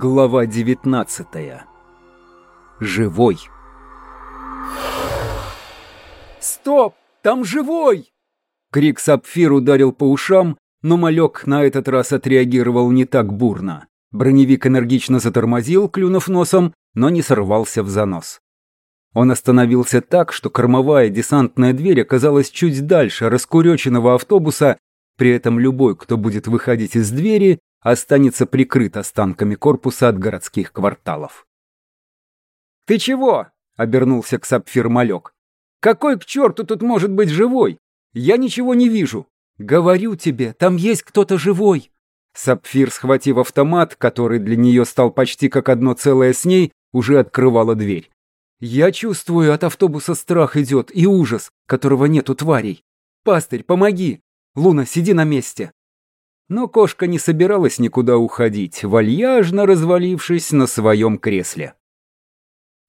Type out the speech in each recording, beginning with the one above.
Глава 19. Живой. «Стоп! Там живой!» Крик Сапфир ударил по ушам, но малек на этот раз отреагировал не так бурно. Броневик энергично затормозил, клюнув носом, но не сорвался в занос. Он остановился так, что кормовая десантная дверь оказалась чуть дальше раскуреченного автобуса, при этом любой, кто будет выходить из двери, останется прикрыт останками корпуса от городских кварталов. «Ты чего?» — обернулся к сапфир малек. «Какой к черту тут может быть живой? Я ничего не вижу. Говорю тебе, там есть кто-то живой». Сапфир, схватив автомат, который для нее стал почти как одно целое с ней, уже открывала дверь. «Я чувствую, от автобуса страх идет и ужас, которого нет у тварей. Пастырь, помоги! Луна, сиди на месте!» Но кошка не собиралась никуда уходить, вальяжно развалившись на своем кресле.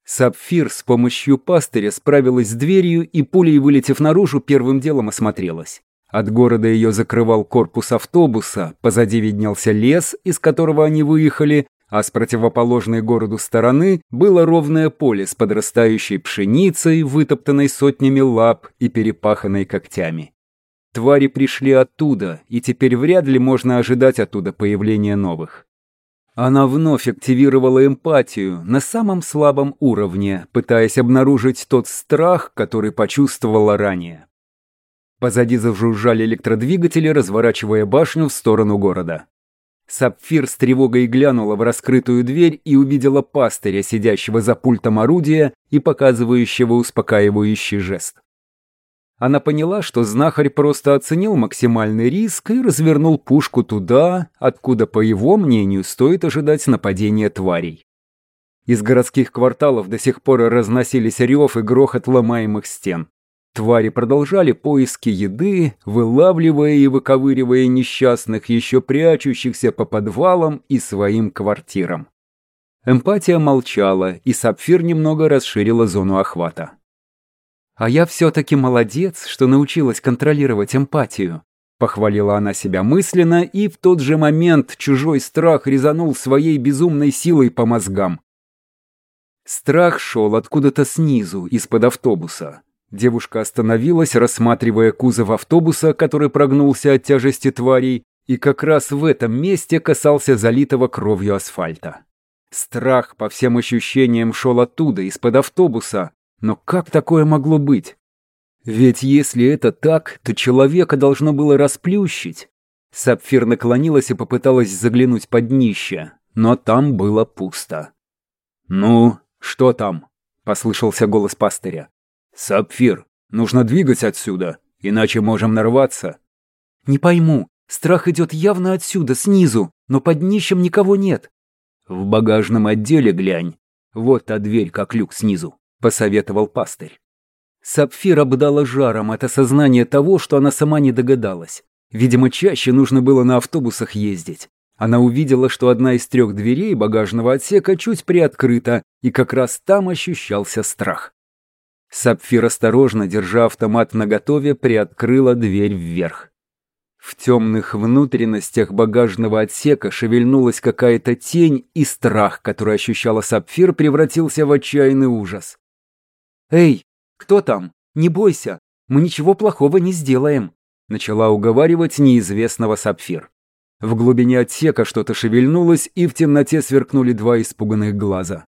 Сапфир с помощью пастыря справилась с дверью и, пулей вылетев наружу, первым делом осмотрелась. От города ее закрывал корпус автобуса, позади виднелся лес, из которого они выехали, а с противоположной городу стороны было ровное поле с подрастающей пшеницей, вытоптанной сотнями лап и перепаханной когтями. Твари пришли оттуда, и теперь вряд ли можно ожидать оттуда появления новых. Она вновь активировала эмпатию на самом слабом уровне, пытаясь обнаружить тот страх, который почувствовала ранее. Позади зажужжали электродвигатели, разворачивая башню в сторону города. Сапфир с тревогой глянула в раскрытую дверь и увидела пастыря, сидящего за пультом орудия и показывающего успокаивающий жест. Она поняла, что знахарь просто оценил максимальный риск и развернул пушку туда, откуда, по его мнению, стоит ожидать нападения тварей. Из городских кварталов до сих пор разносились рев и грохот ломаемых стен. Твари продолжали поиски еды, вылавливая и выковыривая несчастных, еще прячущихся по подвалам и своим квартирам. Эмпатия молчала, и Сапфир немного расширила зону охвата. «А я все-таки молодец, что научилась контролировать эмпатию», Похвалила она себя мысленно, и в тот же момент чужой страх резанул своей безумной силой по мозгам. Страх шел откуда-то снизу, из-под автобуса. Девушка остановилась, рассматривая кузов автобуса, который прогнулся от тяжести тварей, и как раз в этом месте касался залитого кровью асфальта. Страх, по всем ощущениям, шел оттуда, из-под автобуса, но как такое могло быть? Ведь если это так, то человека должно было расплющить. Сапфир наклонилась и попыталась заглянуть под днище, но там было пусто. «Ну, что там?» — послышался голос пастыря. «Сапфир, нужно двигать отсюда, иначе можем нарваться». «Не пойму, страх идет явно отсюда, снизу, но под днищем никого нет». «В багажном отделе глянь. Вот та дверь, как люк снизу». — посоветовал пастырь. Сапфир обдала жаром от осознания того, что она сама не догадалась. Видимо, чаще нужно было на автобусах ездить. Она увидела, что одна из трех дверей багажного отсека чуть приоткрыта, и как раз там ощущался страх. Сапфир осторожно, держа автомат наготове, приоткрыла дверь вверх. В темных внутренностях багажного отсека шевельнулась какая-то тень, и страх, который ощущала Сапфир, превратился в отчаянный ужас. «Эй, кто там? Не бойся, мы ничего плохого не сделаем», начала уговаривать неизвестного Сапфир. В глубине отсека что-то шевельнулось, и в темноте сверкнули два испуганных глаза.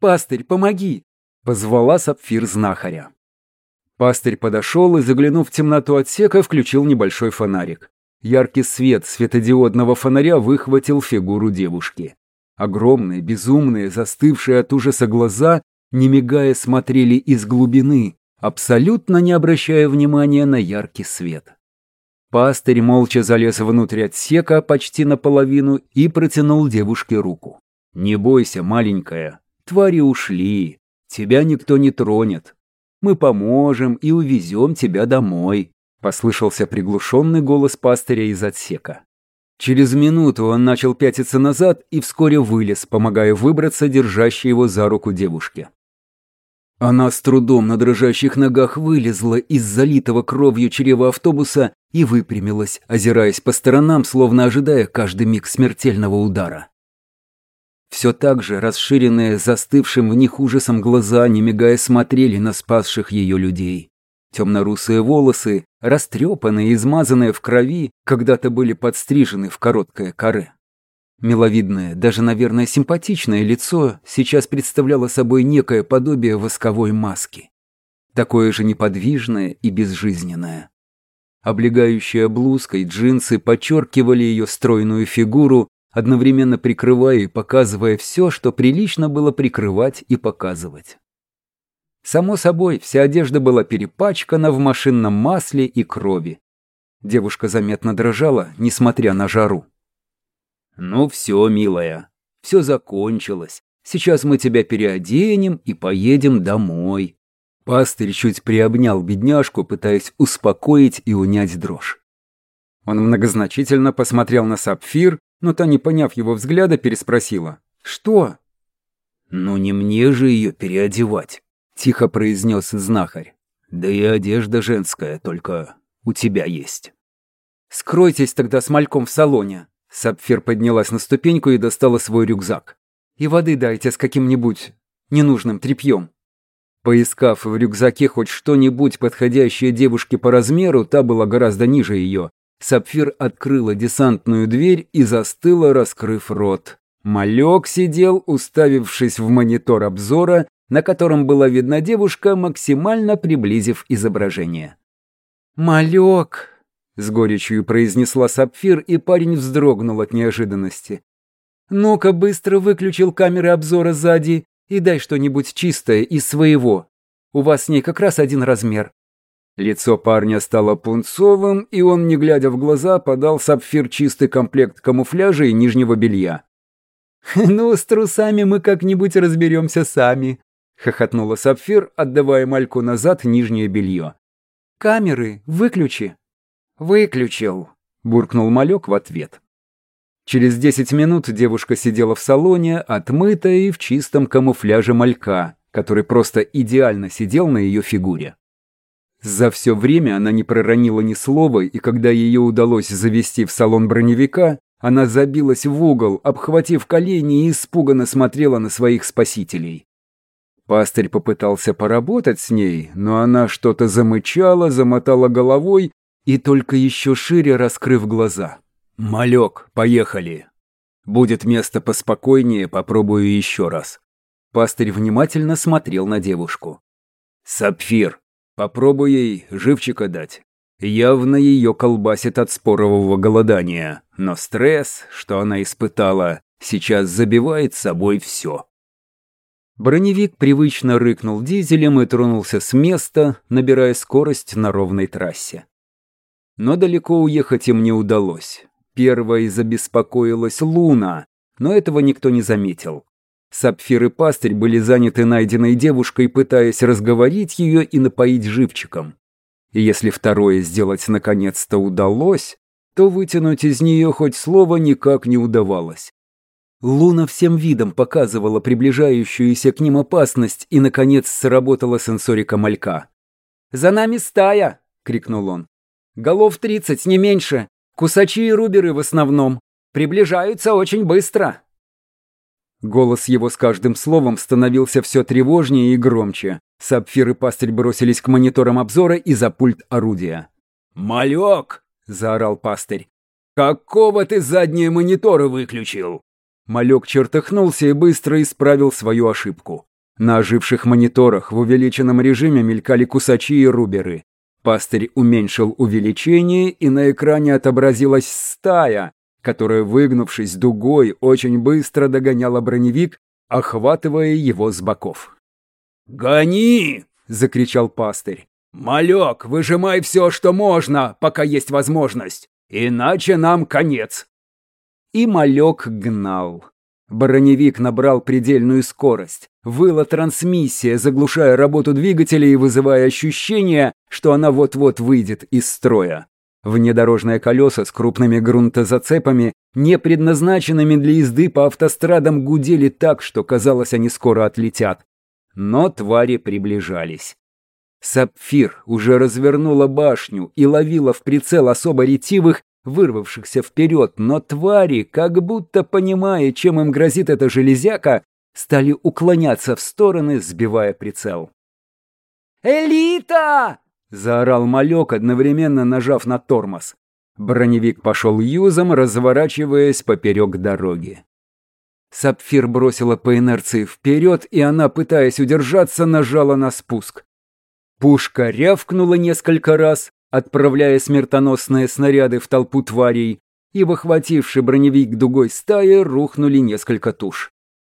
«Пастырь, помоги!» — позвала Сапфир знахаря. Пастырь подошел и, заглянув в темноту отсека, включил небольшой фонарик. Яркий свет светодиодного фонаря выхватил фигуру девушки. Огромные, безумные, застывшие от ужаса глаза не мигая смотрели из глубины, абсолютно не обращая внимания на яркий свет. Пастырь молча залез внутрь отсека почти наполовину и протянул девушке руку. «Не бойся, маленькая, твари ушли, тебя никто не тронет. Мы поможем и увезем тебя домой», — послышался приглушенный голос пастыря из отсека. Через минуту он начал пятиться назад и вскоре вылез, помогая выбраться держащей его за руку девушке. Она с трудом на дрожащих ногах вылезла из залитого кровью чрева автобуса и выпрямилась, озираясь по сторонам, словно ожидая каждый миг смертельного удара. Все так же расширенные застывшим в них ужасом глаза, не мигая, смотрели на спасших ее людей. Темно-русые волосы, растрепанные и измазанные в крови, когда-то были подстрижены в короткое каре. Миловидное, даже, наверное, симпатичное лицо сейчас представляло собой некое подобие восковой маски. Такое же неподвижное и безжизненное. Облегающая блузка и джинсы подчеркивали ее стройную фигуру, одновременно прикрывая и показывая все, что прилично было прикрывать и показывать. Само собой, вся одежда была перепачкана в машинном масле и крови. Девушка заметно дрожала, несмотря на жару. «Ну все, милая, все закончилось. Сейчас мы тебя переоденем и поедем домой». Пастырь чуть приобнял бедняжку, пытаясь успокоить и унять дрожь. Он многозначительно посмотрел на Сапфир, но та, не поняв его взгляда, переспросила. «Что?» «Ну не мне же ее переодевать», — тихо произнес знахарь. «Да и одежда женская, только у тебя есть». «Скройтесь тогда с мальком в салоне», Сапфир поднялась на ступеньку и достала свой рюкзак. «И воды дайте с каким-нибудь ненужным тряпьем». Поискав в рюкзаке хоть что-нибудь подходящее девушке по размеру, та была гораздо ниже ее. Сапфир открыла десантную дверь и застыла, раскрыв рот. Малек сидел, уставившись в монитор обзора, на котором была видна девушка, максимально приблизив изображение. «Малек!» С горечью произнесла Сапфир, и парень вздрогнул от неожиданности. «Ну-ка, быстро выключил камеры обзора сзади и дай что-нибудь чистое из своего. У вас с ней как раз один размер». Лицо парня стало пунцовым, и он, не глядя в глаза, подал Сапфир чистый комплект камуфляжа и нижнего белья. «Ну, с трусами мы как-нибудь разберемся сами», — хохотнула Сапфир, отдавая Мальку назад нижнее белье. «Камеры выключи». «Выключил», – буркнул малек в ответ. Через десять минут девушка сидела в салоне, отмытая и в чистом камуфляже малька, который просто идеально сидел на ее фигуре. За все время она не проронила ни слова, и когда ее удалось завести в салон броневика, она забилась в угол, обхватив колени и испуганно смотрела на своих спасителей. Пастырь попытался поработать с ней, но она что-то замычала, замотала головой и только еще шире раскрыв глаза. «Малек, поехали!» «Будет место поспокойнее, попробую еще раз». Пастырь внимательно смотрел на девушку. «Сапфир, попробуй ей живчика дать. Явно ее колбасит от спорового голодания, но стресс, что она испытала, сейчас забивает собой все». Броневик привычно рыкнул дизелем и тронулся с места, набирая скорость на ровной трассе. Но далеко уехать им не удалось. Первой забеспокоилась Луна, но этого никто не заметил. Сапфир и пастырь были заняты найденной девушкой, пытаясь разговорить ее и напоить живчиком. И если второе сделать наконец-то удалось, то вытянуть из нее хоть слово никак не удавалось. Луна всем видом показывала приближающуюся к ним опасность, и, наконец, сработала сенсорика малька. «За нами стая!» — крикнул он. Голов тридцать, не меньше. Кусачи и руберы в основном. Приближаются очень быстро. Голос его с каждым словом становился все тревожнее и громче. Сапфир и пастырь бросились к мониторам обзора и за пульт орудия. «Малек!» – заорал пастырь. «Какого ты задние мониторы выключил?» Малек чертыхнулся и быстро исправил свою ошибку. На оживших мониторах в увеличенном режиме мелькали кусачи и руберы. Пастырь уменьшил увеличение, и на экране отобразилась стая, которая, выгнувшись дугой, очень быстро догоняла броневик, охватывая его с боков. «Гони!» — закричал пастырь. «Малек, выжимай все, что можно, пока есть возможность, иначе нам конец!» И малек гнал. Броневик набрал предельную скорость. Выла трансмиссия, заглушая работу двигателя и вызывая ощущение, что она вот-вот выйдет из строя. Внедорожные колеса с крупными грунтозацепами, не предназначенными для езды по автострадам, гудели так, что казалось, они скоро отлетят. Но твари приближались. Сапфир уже развернула башню и ловила в прицел особо ретивых, вырвавшихся вперед, но твари, как будто понимая, чем им грозит эта железяка, стали уклоняться в стороны, сбивая прицел. «Элита!» — заорал малек, одновременно нажав на тормоз. Броневик пошел юзом, разворачиваясь поперек дороги. Сапфир бросила по инерции вперед, и она, пытаясь удержаться, нажала на спуск. Пушка рявкнула несколько раз, отправляя смертоносные снаряды в толпу тварей, и, выхвативший броневик дугой стаи, рухнули несколько туш.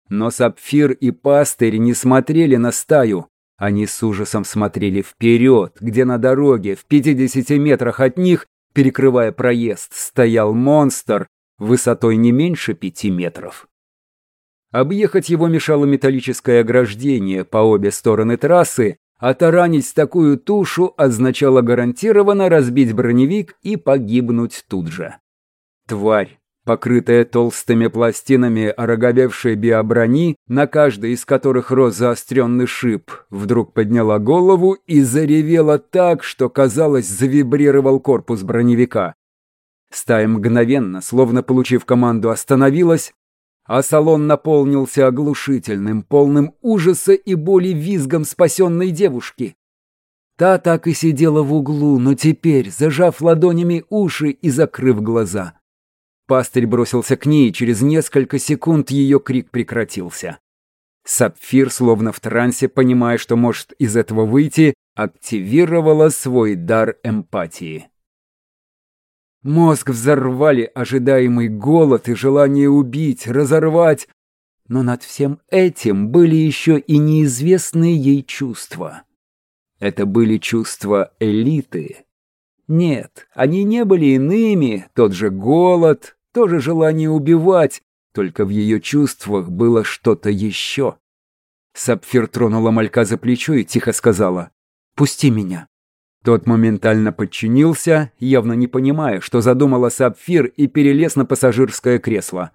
Но Сапфир и Пастырь не смотрели на стаю, они с ужасом смотрели вперед, где на дороге, в 50 метрах от них, перекрывая проезд, стоял монстр высотой не меньше пяти метров. Объехать его мешало металлическое ограждение по обе стороны трассы, а таранить такую тушу означало гарантированно разбить броневик и погибнуть тут же. Тварь, покрытая толстыми пластинами ороговевшей биоброни, на каждой из которых рос заостренный шип, вдруг подняла голову и заревела так, что, казалось, завибрировал корпус броневика. Стая мгновенно, словно получив команду, остановилась, а салон наполнился оглушительным, полным ужаса и боли визгом спасенной девушки. Та так и сидела в углу, но теперь, зажав ладонями уши и закрыв глаза. Пастырь бросился к ней, и через несколько секунд ее крик прекратился. Сапфир, словно в трансе, понимая, что может из этого выйти, активировала свой дар эмпатии. Мозг взорвали ожидаемый голод и желание убить, разорвать. Но над всем этим были еще и неизвестные ей чувства. Это были чувства элиты. Нет, они не были иными, тот же голод, то же желание убивать, только в ее чувствах было что-то еще. Сапфир тронула малька за плечо и тихо сказала «Пусти меня». Тот моментально подчинился, явно не понимая, что задумала Сапфир и перелез на пассажирское кресло.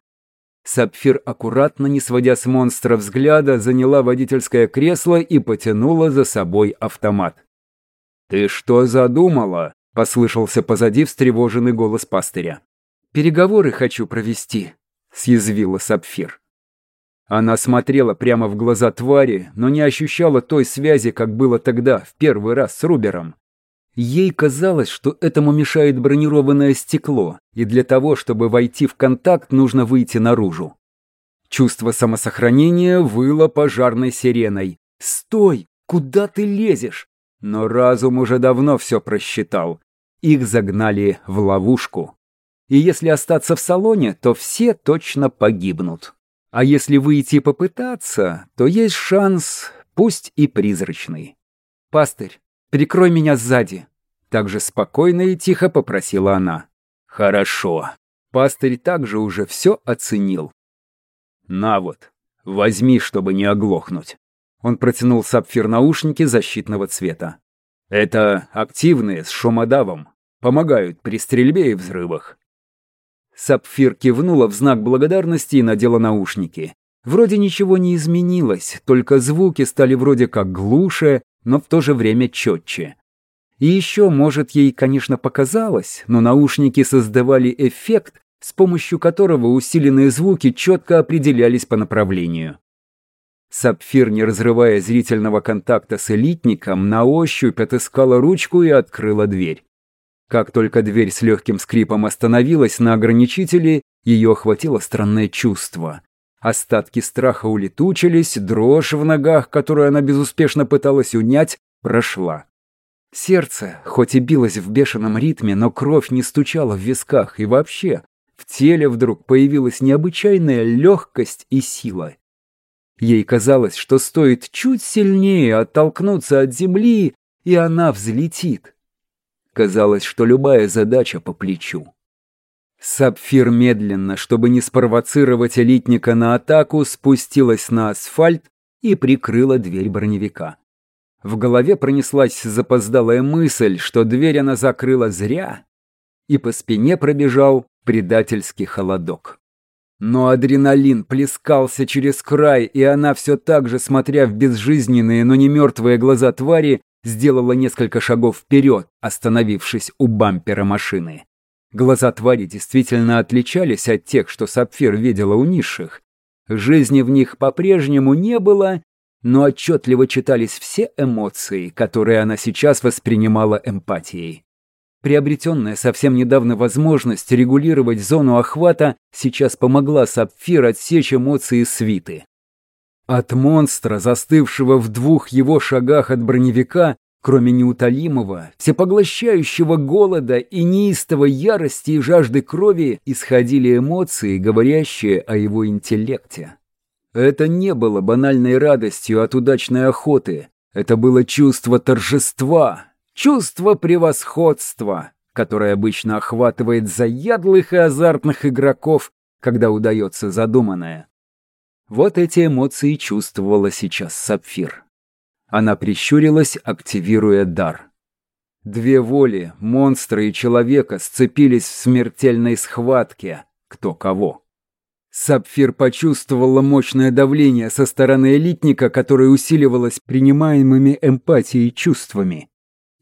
Сапфир, аккуратно, не сводя с монстра взгляда, заняла водительское кресло и потянула за собой автомат. «Ты что задумала?» – послышался позади встревоженный голос пастыря. «Переговоры хочу провести», – съязвила Сапфир. Она смотрела прямо в глаза твари, но не ощущала той связи, как было тогда, в первый раз с Рубером. Ей казалось, что этому мешает бронированное стекло, и для того, чтобы войти в контакт, нужно выйти наружу. Чувство самосохранения выло пожарной сиреной. «Стой! Куда ты лезешь?» Но разум уже давно все просчитал. Их загнали в ловушку. И если остаться в салоне, то все точно погибнут. А если выйти попытаться, то есть шанс, пусть и призрачный. «Пастырь, Прикрой меня сзади!» Также спокойно и тихо попросила она. «Хорошо». Пастырь также уже все оценил. «На вот, возьми, чтобы не оглохнуть». Он протянул сапфир наушники защитного цвета. «Это активные, с шумодавом. Помогают при стрельбе и взрывах». Сапфир кивнула в знак благодарности и надела наушники. Вроде ничего не изменилось, только звуки стали вроде как глуше, но в то же время четче. И еще, может, ей, конечно, показалось, но наушники создавали эффект, с помощью которого усиленные звуки четко определялись по направлению. Сапфир, не разрывая зрительного контакта с элитником, на ощупь отыскала ручку и открыла дверь. Как только дверь с легким скрипом остановилась на ограничителе, ее охватило странное чувство. Остатки страха улетучились, дрожь в ногах, которую она безуспешно пыталась унять, прошла. Сердце, хоть и билось в бешеном ритме, но кровь не стучала в висках, и вообще в теле вдруг появилась необычайная легкость и сила. Ей казалось, что стоит чуть сильнее оттолкнуться от земли, и она взлетит. Казалось, что любая задача по плечу. Сапфир медленно, чтобы не спровоцировать элитника на атаку, спустилась на асфальт и прикрыла дверь броневика. В голове пронеслась запоздалая мысль, что дверь она закрыла зря, и по спине пробежал предательский холодок. Но адреналин плескался через край, и она все так же, смотря в безжизненные, но не мертвые глаза твари, сделала несколько шагов вперед, остановившись у бампера машины. Глаза твари действительно отличались от тех, что Сапфир видела у низших. Жизни в них по-прежнему не было, но отчетливо читались все эмоции, которые она сейчас воспринимала эмпатией. Приобретенная совсем недавно возможность регулировать зону охвата сейчас помогла Сапфир отсечь эмоции свиты. От монстра, застывшего в двух его шагах от броневика, Кроме неутолимого, всепоглощающего голода и неистовой ярости и жажды крови исходили эмоции, говорящие о его интеллекте. Это не было банальной радостью от удачной охоты. Это было чувство торжества, чувство превосходства, которое обычно охватывает заядлых и азартных игроков, когда удается задуманное. Вот эти эмоции чувствовала сейчас Сапфир. Она прищурилась, активируя дар. Две воли, монстра и человека, сцепились в смертельной схватке. Кто кого. Сапфир почувствовала мощное давление со стороны элитника, которое усиливалось принимаемыми эмпатией чувствами.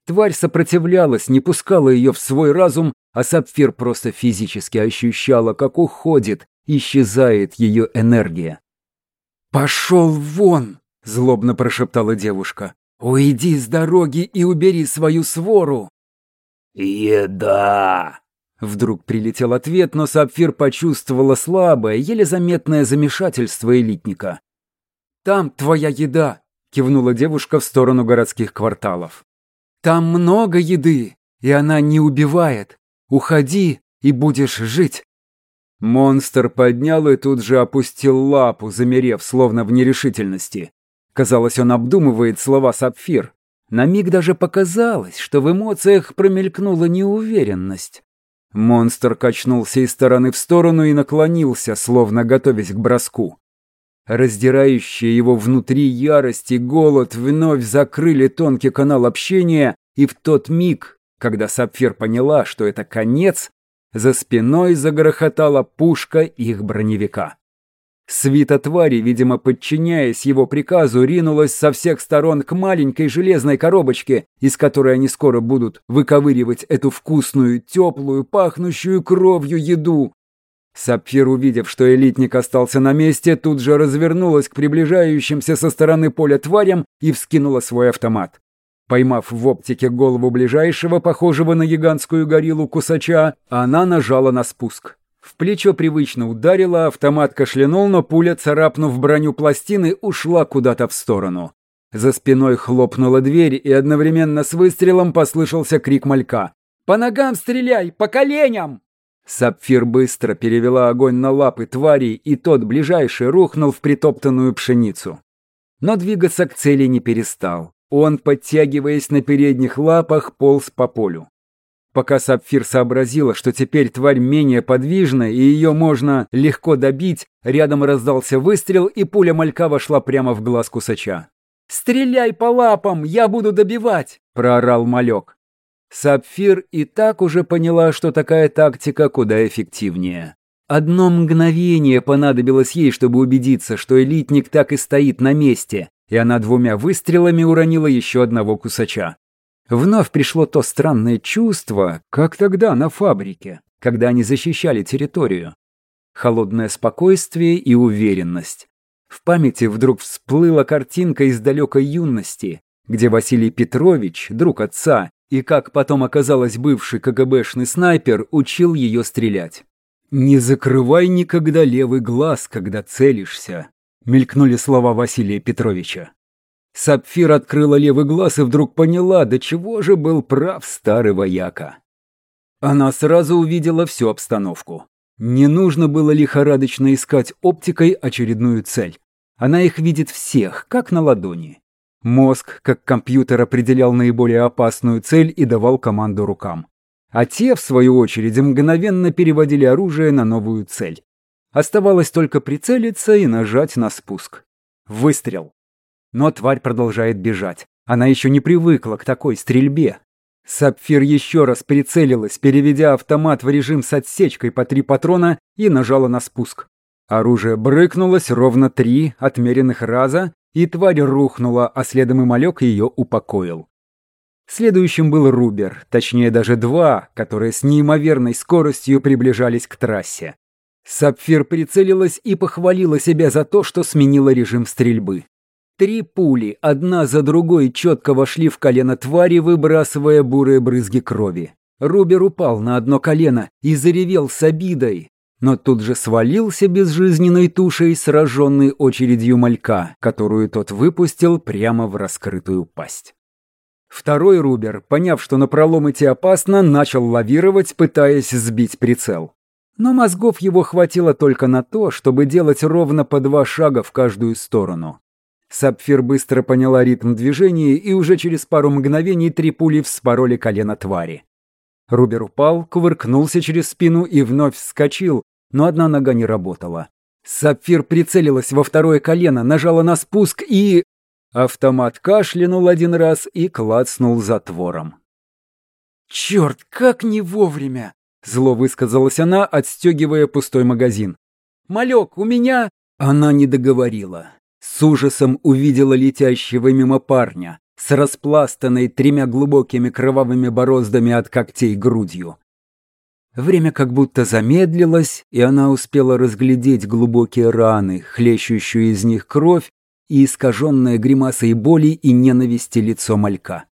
Тварь сопротивлялась, не пускала ее в свой разум, а Сапфир просто физически ощущала, как уходит, исчезает ее энергия. «Пошел вон!» — злобно прошептала девушка. «Уйди с дороги и убери свою свору!» «Еда!» Вдруг прилетел ответ, но Сапфир почувствовала слабое, еле заметное замешательство элитника. «Там твоя еда!» — кивнула девушка в сторону городских кварталов. «Там много еды, и она не убивает. Уходи, и будешь жить!» Монстр поднял и тут же опустил лапу, замерев, словно в нерешительности. Казалось, он обдумывает слова Сапфир. На миг даже показалось, что в эмоциях промелькнула неуверенность. Монстр качнулся из стороны в сторону и наклонился, словно готовясь к броску. Раздирающие его внутри ярость и голод вновь закрыли тонкий канал общения, и в тот миг, когда Сапфир поняла, что это конец, за спиной загрохотала пушка их броневика. Свита твари, видимо, подчиняясь его приказу, ринулась со всех сторон к маленькой железной коробочке, из которой они скоро будут выковыривать эту вкусную, теплую, пахнущую кровью еду. Сапфир, увидев, что элитник остался на месте, тут же развернулась к приближающимся со стороны поля тварям и вскинула свой автомат. Поймав в оптике голову ближайшего, похожего на гигантскую гориллу кусача, она нажала на спуск. В плечо привычно ударило, автомат кашлянул, но пуля, царапнув броню пластины, ушла куда-то в сторону. За спиной хлопнула дверь, и одновременно с выстрелом послышался крик малька. «По ногам стреляй! По коленям!» Сапфир быстро перевела огонь на лапы твари, и тот, ближайший, рухнул в притоптанную пшеницу. Но двигаться к цели не перестал. Он, подтягиваясь на передних лапах, полз по полю. Пока Сапфир сообразила, что теперь тварь менее подвижна и ее можно легко добить, рядом раздался выстрел, и пуля малька вошла прямо в глаз кусача. «Стреляй по лапам, я буду добивать!» – проорал малек. Сапфир и так уже поняла, что такая тактика куда эффективнее. Одно мгновение понадобилось ей, чтобы убедиться, что элитник так и стоит на месте, и она двумя выстрелами уронила еще одного кусача. Вновь пришло то странное чувство, как тогда на фабрике, когда они защищали территорию. Холодное спокойствие и уверенность. В памяти вдруг всплыла картинка из далекой юности, где Василий Петрович, друг отца, и, как потом оказалось, бывший КГБшный снайпер, учил ее стрелять. «Не закрывай никогда левый глаз, когда целишься», — мелькнули слова Василия Петровича. Сапфир открыла левый глаз и вдруг поняла, до чего же был прав старый вояка. Она сразу увидела всю обстановку. Не нужно было лихорадочно искать оптикой очередную цель. Она их видит всех, как на ладони. Мозг, как компьютер, определял наиболее опасную цель и давал команду рукам. А те, в свою очередь, мгновенно переводили оружие на новую цель. Оставалось только прицелиться и нажать на спуск. Выстрел. Но тварь продолжает бежать. Она еще не привыкла к такой стрельбе. Сапфир еще раз прицелилась, переведя автомат в режим с отсечкой по три патрона и нажала на спуск. Оружие брыкнулось ровно три отмеренных раза, и тварь рухнула, а следом и малек ее упокоил. Следующим был Рубер, точнее даже два, которые с неимоверной скоростью приближались к трассе. Сапфир прицелилась и похвалила себя за то, что сменила режим стрельбы. Три пули, одна за другой, четко вошли в колено твари, выбрасывая бурые брызги крови. Рубер упал на одно колено и заревел с обидой, но тут же свалился безжизненной тушей, сраженной очередью малька, которую тот выпустил прямо в раскрытую пасть. Второй Рубер, поняв, что на пролом идти опасно, начал лавировать, пытаясь сбить прицел. Но мозгов его хватило только на то, чтобы делать ровно по два шага в каждую сторону. Сапфир быстро поняла ритм движения, и уже через пару мгновений три пули вспороли колено твари. Рубер упал, кувыркнулся через спину и вновь вскочил, но одна нога не работала. Сапфир прицелилась во второе колено, нажала на спуск и... Автомат кашлянул один раз и клацнул затвором. «Черт, как не вовремя!» — зло высказалась она, отстегивая пустой магазин. «Малек, у меня...» Она не договорила. С ужасом увидела летящего мимо парня с распластанной тремя глубокими кровавыми бороздами от когтей грудью. Время как будто замедлилось, и она успела разглядеть глубокие раны, хлещущую из них кровь и искаженное гримасой боли и ненависти лицо малька.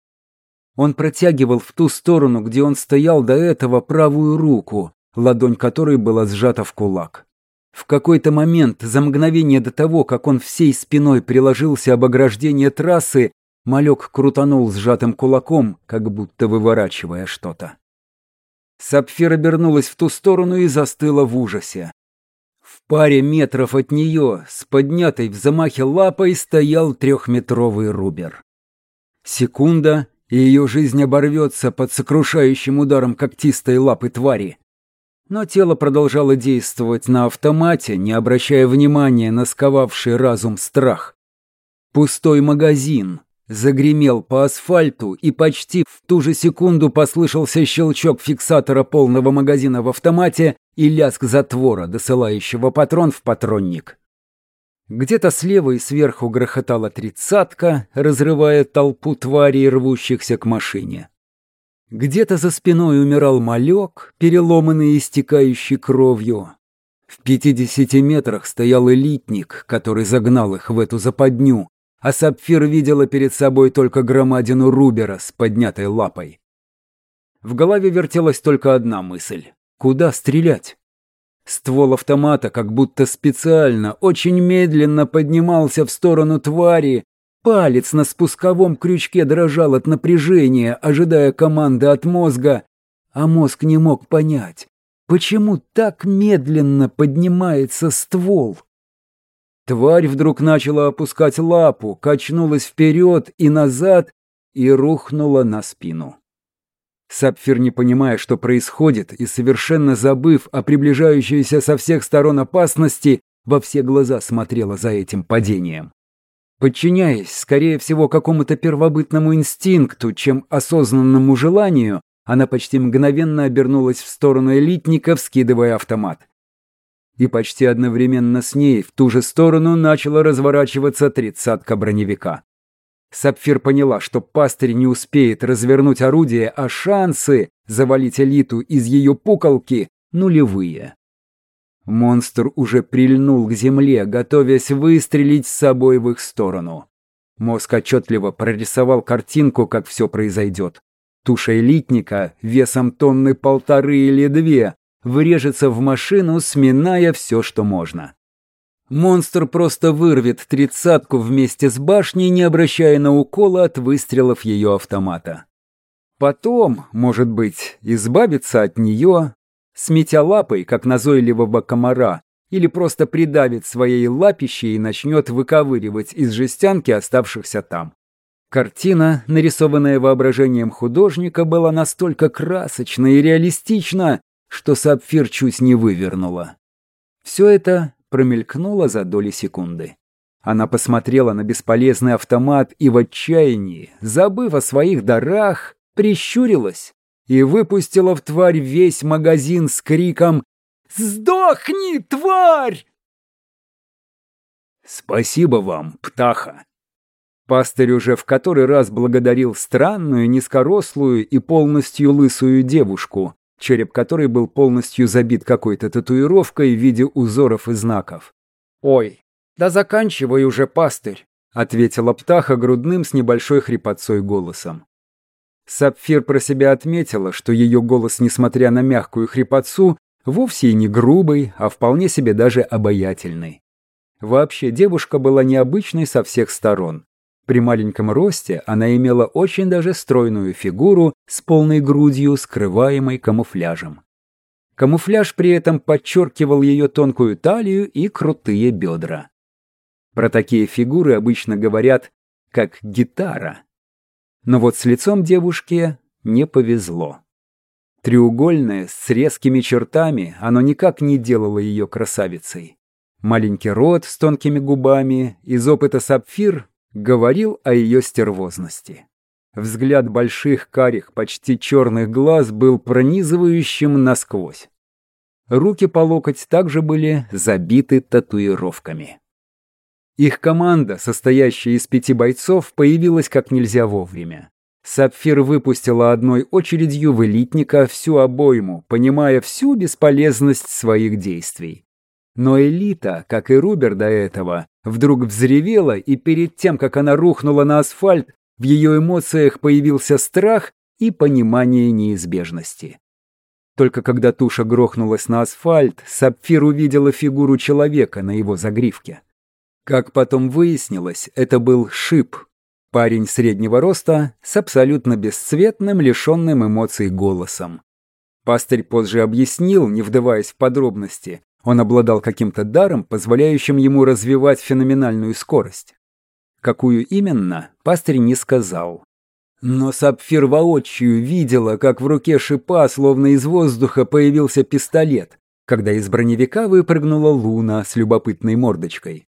Он протягивал в ту сторону, где он стоял до этого, правую руку, ладонь которой была сжата в кулак. В какой-то момент, за мгновение до того, как он всей спиной приложился об ограждение трассы, малек крутанул сжатым кулаком, как будто выворачивая что-то. Сапфир обернулась в ту сторону и застыла в ужасе. В паре метров от нее, с поднятой в замахе лапой, стоял трехметровый рубер. Секунда, и ее жизнь оборвется под сокрушающим ударом когтистой лапы твари. Но тело продолжало действовать на автомате, не обращая внимания на сковавший разум страх. Пустой магазин, загремел по асфальту, и почти в ту же секунду послышался щелчок фиксатора полного магазина в автомате и лязг затвора, досылающего патрон в патронник. Где-то слева и сверху грохотала тридцатка, разрывая толпу тварей, рвущихся к машине. Где-то за спиной умирал малек, переломанный и истекающий кровью. В пятидесяти метрах стоял элитник, который загнал их в эту западню, а Сапфир видела перед собой только громадину Рубера с поднятой лапой. В голове вертелась только одна мысль — куда стрелять? Ствол автомата как будто специально, очень медленно поднимался в сторону твари, палец на спусковом крючке дрожал от напряжения, ожидая команды от мозга, а мозг не мог понять, почему так медленно поднимается ствол. Тварь вдруг начала опускать лапу, качнулась вперед и назад и рухнула на спину. Сапфир, не понимая, что происходит, и совершенно забыв о приближающейся со всех сторон опасности, во все глаза смотрела за этим падением. Подчиняясь, скорее всего, какому-то первобытному инстинкту, чем осознанному желанию, она почти мгновенно обернулась в сторону элитников, скидывая автомат и почти одновременно с ней в ту же сторону начала разворачиваться тридцатка броневика. Сапфир поняла, что пастырь не успеет развернуть орудие, а шансы завалить элиту из ее пуколки нулевые. Монстр уже прильнул к земле, готовясь выстрелить с собой в их сторону. Мозг отчетливо прорисовал картинку, как все произойдет. Туша элитника весом тонны полторы или две врежется в машину, сминая все, что можно. Монстр просто вырвет тридцатку вместе с башней, не обращая на уколы от выстрелов ее автомата. Потом, может быть, избавиться от нее, сметя лапой, как назойливого комара, или просто придавит своей лапищей и начнет выковыривать из жестянки оставшихся там. Картина, нарисованная воображением художника, была настолько красочна и реалистична, что сапфир чуть не вывернула. Все это промелькнуло за доли секунды. Она посмотрела на бесполезный автомат и в отчаянии, забыв о своих дарах, прищурилась и выпустила в тварь весь магазин с криком «Сдохни, тварь!» «Спасибо вам, птаха!» Пастырь уже в который раз благодарил странную, низкорослую и полностью лысую девушку, череп которой был полностью забит какой-то татуировкой в виде узоров и знаков. «Ой, да заканчивай уже, пастырь», — ответила птаха грудным с небольшой хрипотцой голосом. Сапфир про себя отметила, что ее голос, несмотря на мягкую хрипотцу, вовсе и не грубый, а вполне себе даже обаятельный. Вообще девушка была необычной со всех сторон. При маленьком росте она имела очень даже стройную фигуру с полной грудью, скрываемой камуфляжем. Камуфляж при этом подчеркивал ее тонкую талию и крутые бедра. Про такие фигуры обычно говорят как гитара. Но вот с лицом девушки не повезло. Треугольное, с резкими чертами, оно никак не делало ее красавицей. Маленький рот с тонкими губами, из опыта сапфир говорил о ее стервозности. Взгляд больших карих, почти черных глаз был пронизывающим насквозь. Руки по локоть также были забиты татуировками. Их команда, состоящая из пяти бойцов, появилась как нельзя вовремя. Сапфир выпустила одной очередью в элитника всю обойму, понимая всю бесполезность своих действий. Но элита, как и Рубер до этого, вдруг взревела, и перед тем, как она рухнула на асфальт, в ее эмоциях появился страх и понимание неизбежности. Только когда туша грохнулась на асфальт, Сапфир увидела фигуру человека на его загривке. Как потом выяснилось, это был Шип, парень среднего роста с абсолютно бесцветным, лишенным эмоций голосом. Пастырь позже объяснил, не вдаваясь в подробности, он обладал каким-то даром, позволяющим ему развивать феноменальную скорость. Какую именно, пастырь не сказал. Но Сапфир воочию видела, как в руке шипа, словно из воздуха, появился пистолет, когда из броневика выпрыгнула Луна с любопытной мордочкой.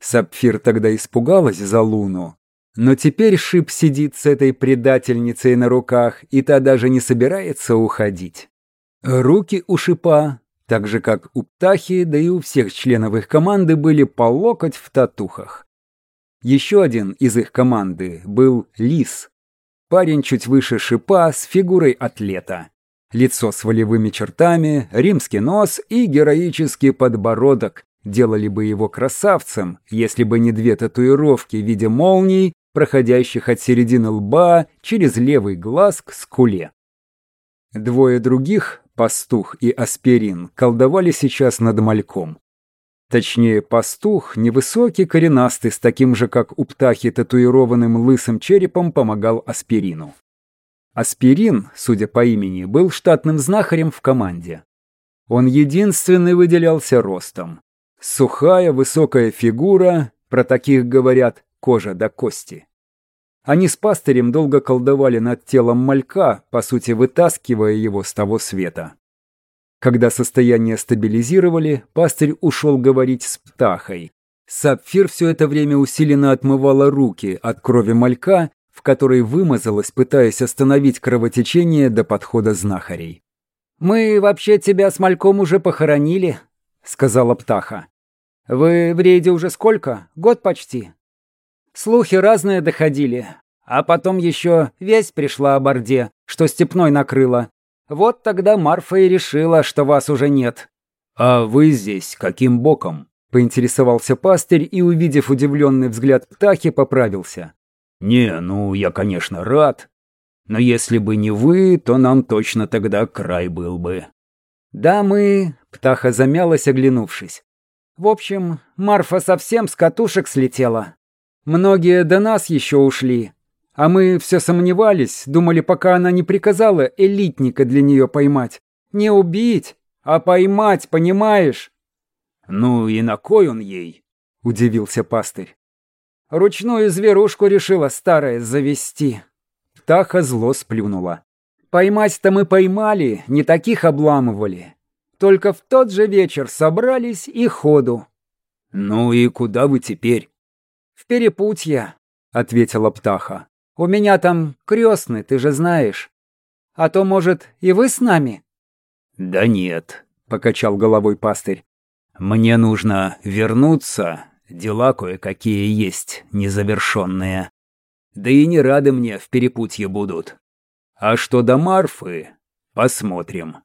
Сапфир тогда испугалась за Луну, но теперь Шип сидит с этой предательницей на руках, и та даже не собирается уходить. Руки у Шипа так же, как у Птахи, да и у всех членов их команды были по локоть в татухах. Еще один из их команды был Лис. Парень чуть выше шипа с фигурой атлета. Лицо с волевыми чертами, римский нос и героический подбородок делали бы его красавцем, если бы не две татуировки в виде молний, проходящих от середины лба через левый глаз к скуле. Двое других Пастух и Аспирин колдовали сейчас над мальком. Точнее, пастух, невысокий, коренастый, с таким же, как у птахи, татуированным лысым черепом, помогал Аспирину. Аспирин, судя по имени, был штатным знахарем в команде. Он единственный выделялся ростом. Сухая, высокая фигура, про таких говорят, кожа до кости. Они с пастырем долго колдовали над телом малька, по сути вытаскивая его с того света. Когда состояние стабилизировали, пастырь ушел говорить с птахой. Сапфир все это время усиленно отмывала руки от крови малька, в которой вымазалась, пытаясь остановить кровотечение до подхода знахарей. «Мы вообще тебя с мальком уже похоронили», — сказала птаха. «Вы в рейде уже сколько? Год почти?» Слухи разные доходили. А потом еще весть пришла о Борде, что степной накрыла. Вот тогда Марфа и решила, что вас уже нет. «А вы здесь каким боком?» — поинтересовался пастырь и, увидев удивленный взгляд птахи, поправился. «Не, ну, я, конечно, рад. Но если бы не вы, то нам точно тогда край был бы». «Да мы...» — птаха замялась, оглянувшись. «В общем, Марфа совсем с катушек слетела. Многие до нас еще ушли. А мы все сомневались, думали, пока она не приказала элитника для нее поймать. Не убить, а поймать, понимаешь? Ну и на кой он ей? Удивился пастырь. Ручную зверушку решила старая завести. Птаха зло сплюнула. Поймать-то мы поймали, не таких обламывали. Только в тот же вечер собрались и ходу. Ну и куда вы теперь? «В перепутье», — ответила птаха. «У меня там крестный, ты же знаешь. А то, может, и вы с нами?» «Да нет», — покачал головой пастырь. «Мне нужно вернуться, Дела кое-какие есть, незавершенные. Да и не рады мне в перепутье будут. А что до Марфы, посмотрим.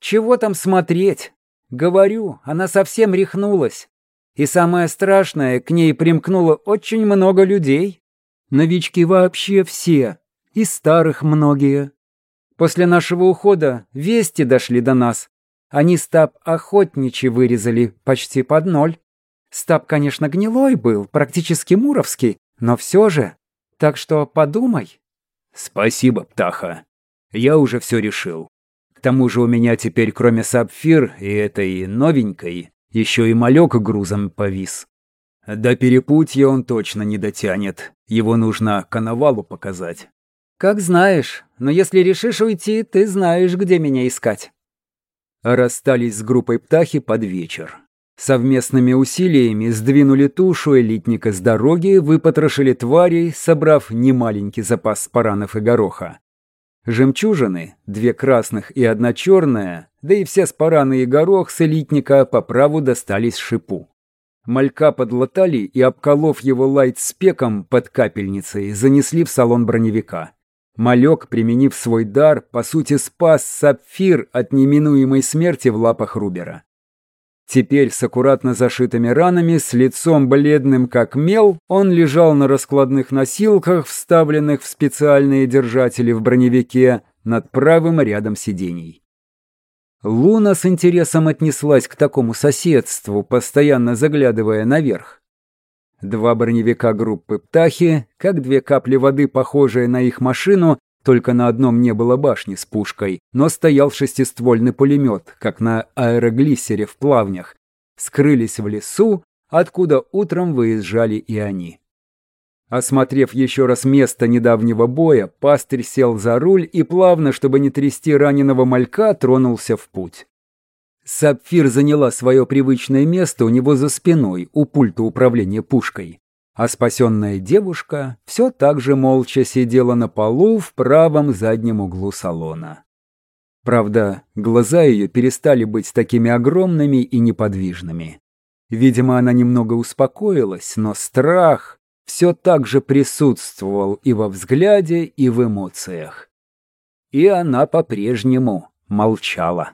Чего там смотреть? Говорю, она совсем рехнулась. И самое страшное, к ней примкнуло очень много людей. Новички вообще все, и старых многие. После нашего ухода вести дошли до нас. Они стаб охотничий вырезали почти под ноль. Стаб, конечно, гнилой был, практически муровский, но все же. Так что подумай. Спасибо, Птаха. Я уже все решил. К тому же у меня теперь, кроме сапфир и этой новенькой, еще и малек грузом повис. До перепутья он точно не дотянет. Его нужно коновалу показать. Как знаешь, но если решишь уйти, ты знаешь, где меня искать. Расстались с группой птахи под вечер. Совместными усилиями сдвинули тушу элитника с дороги, выпотрошили тварей, собрав немаленький запас спаранов и гороха. Жемчужины, две красных и одна черная, да и все спараны и горох с элитника по праву достались шипу. Малька подлатали и, обколов его лайт спеком под капельницей, занесли в салон броневика. Малек, применив свой дар, по сути спас сапфир от неминуемой смерти в лапах Рубера. Теперь с аккуратно зашитыми ранами, с лицом бледным как мел, он лежал на раскладных носилках, вставленных в специальные держатели в броневике, над правым рядом сидений. Луна с интересом отнеслась к такому соседству, постоянно заглядывая наверх. Два броневика группы «Птахи», как две капли воды, похожие на их машину, только на одном не было башни с пушкой, но стоял шестиствольный пулемет, как на аэроглиссере в плавнях. Скрылись в лесу, откуда утром выезжали и они. Осмотрев еще раз место недавнего боя, пастырь сел за руль и плавно, чтобы не трясти раненого малька, тронулся в путь. Сапфир заняла свое привычное место у него за спиной, у пульта управления пушкой. А спасенная девушка все так же молча сидела на полу в правом заднем углу салона. Правда, глаза ее перестали быть такими огромными и неподвижными. Видимо, она немного успокоилась, но страх все так же присутствовал и во взгляде, и в эмоциях. И она по-прежнему молчала.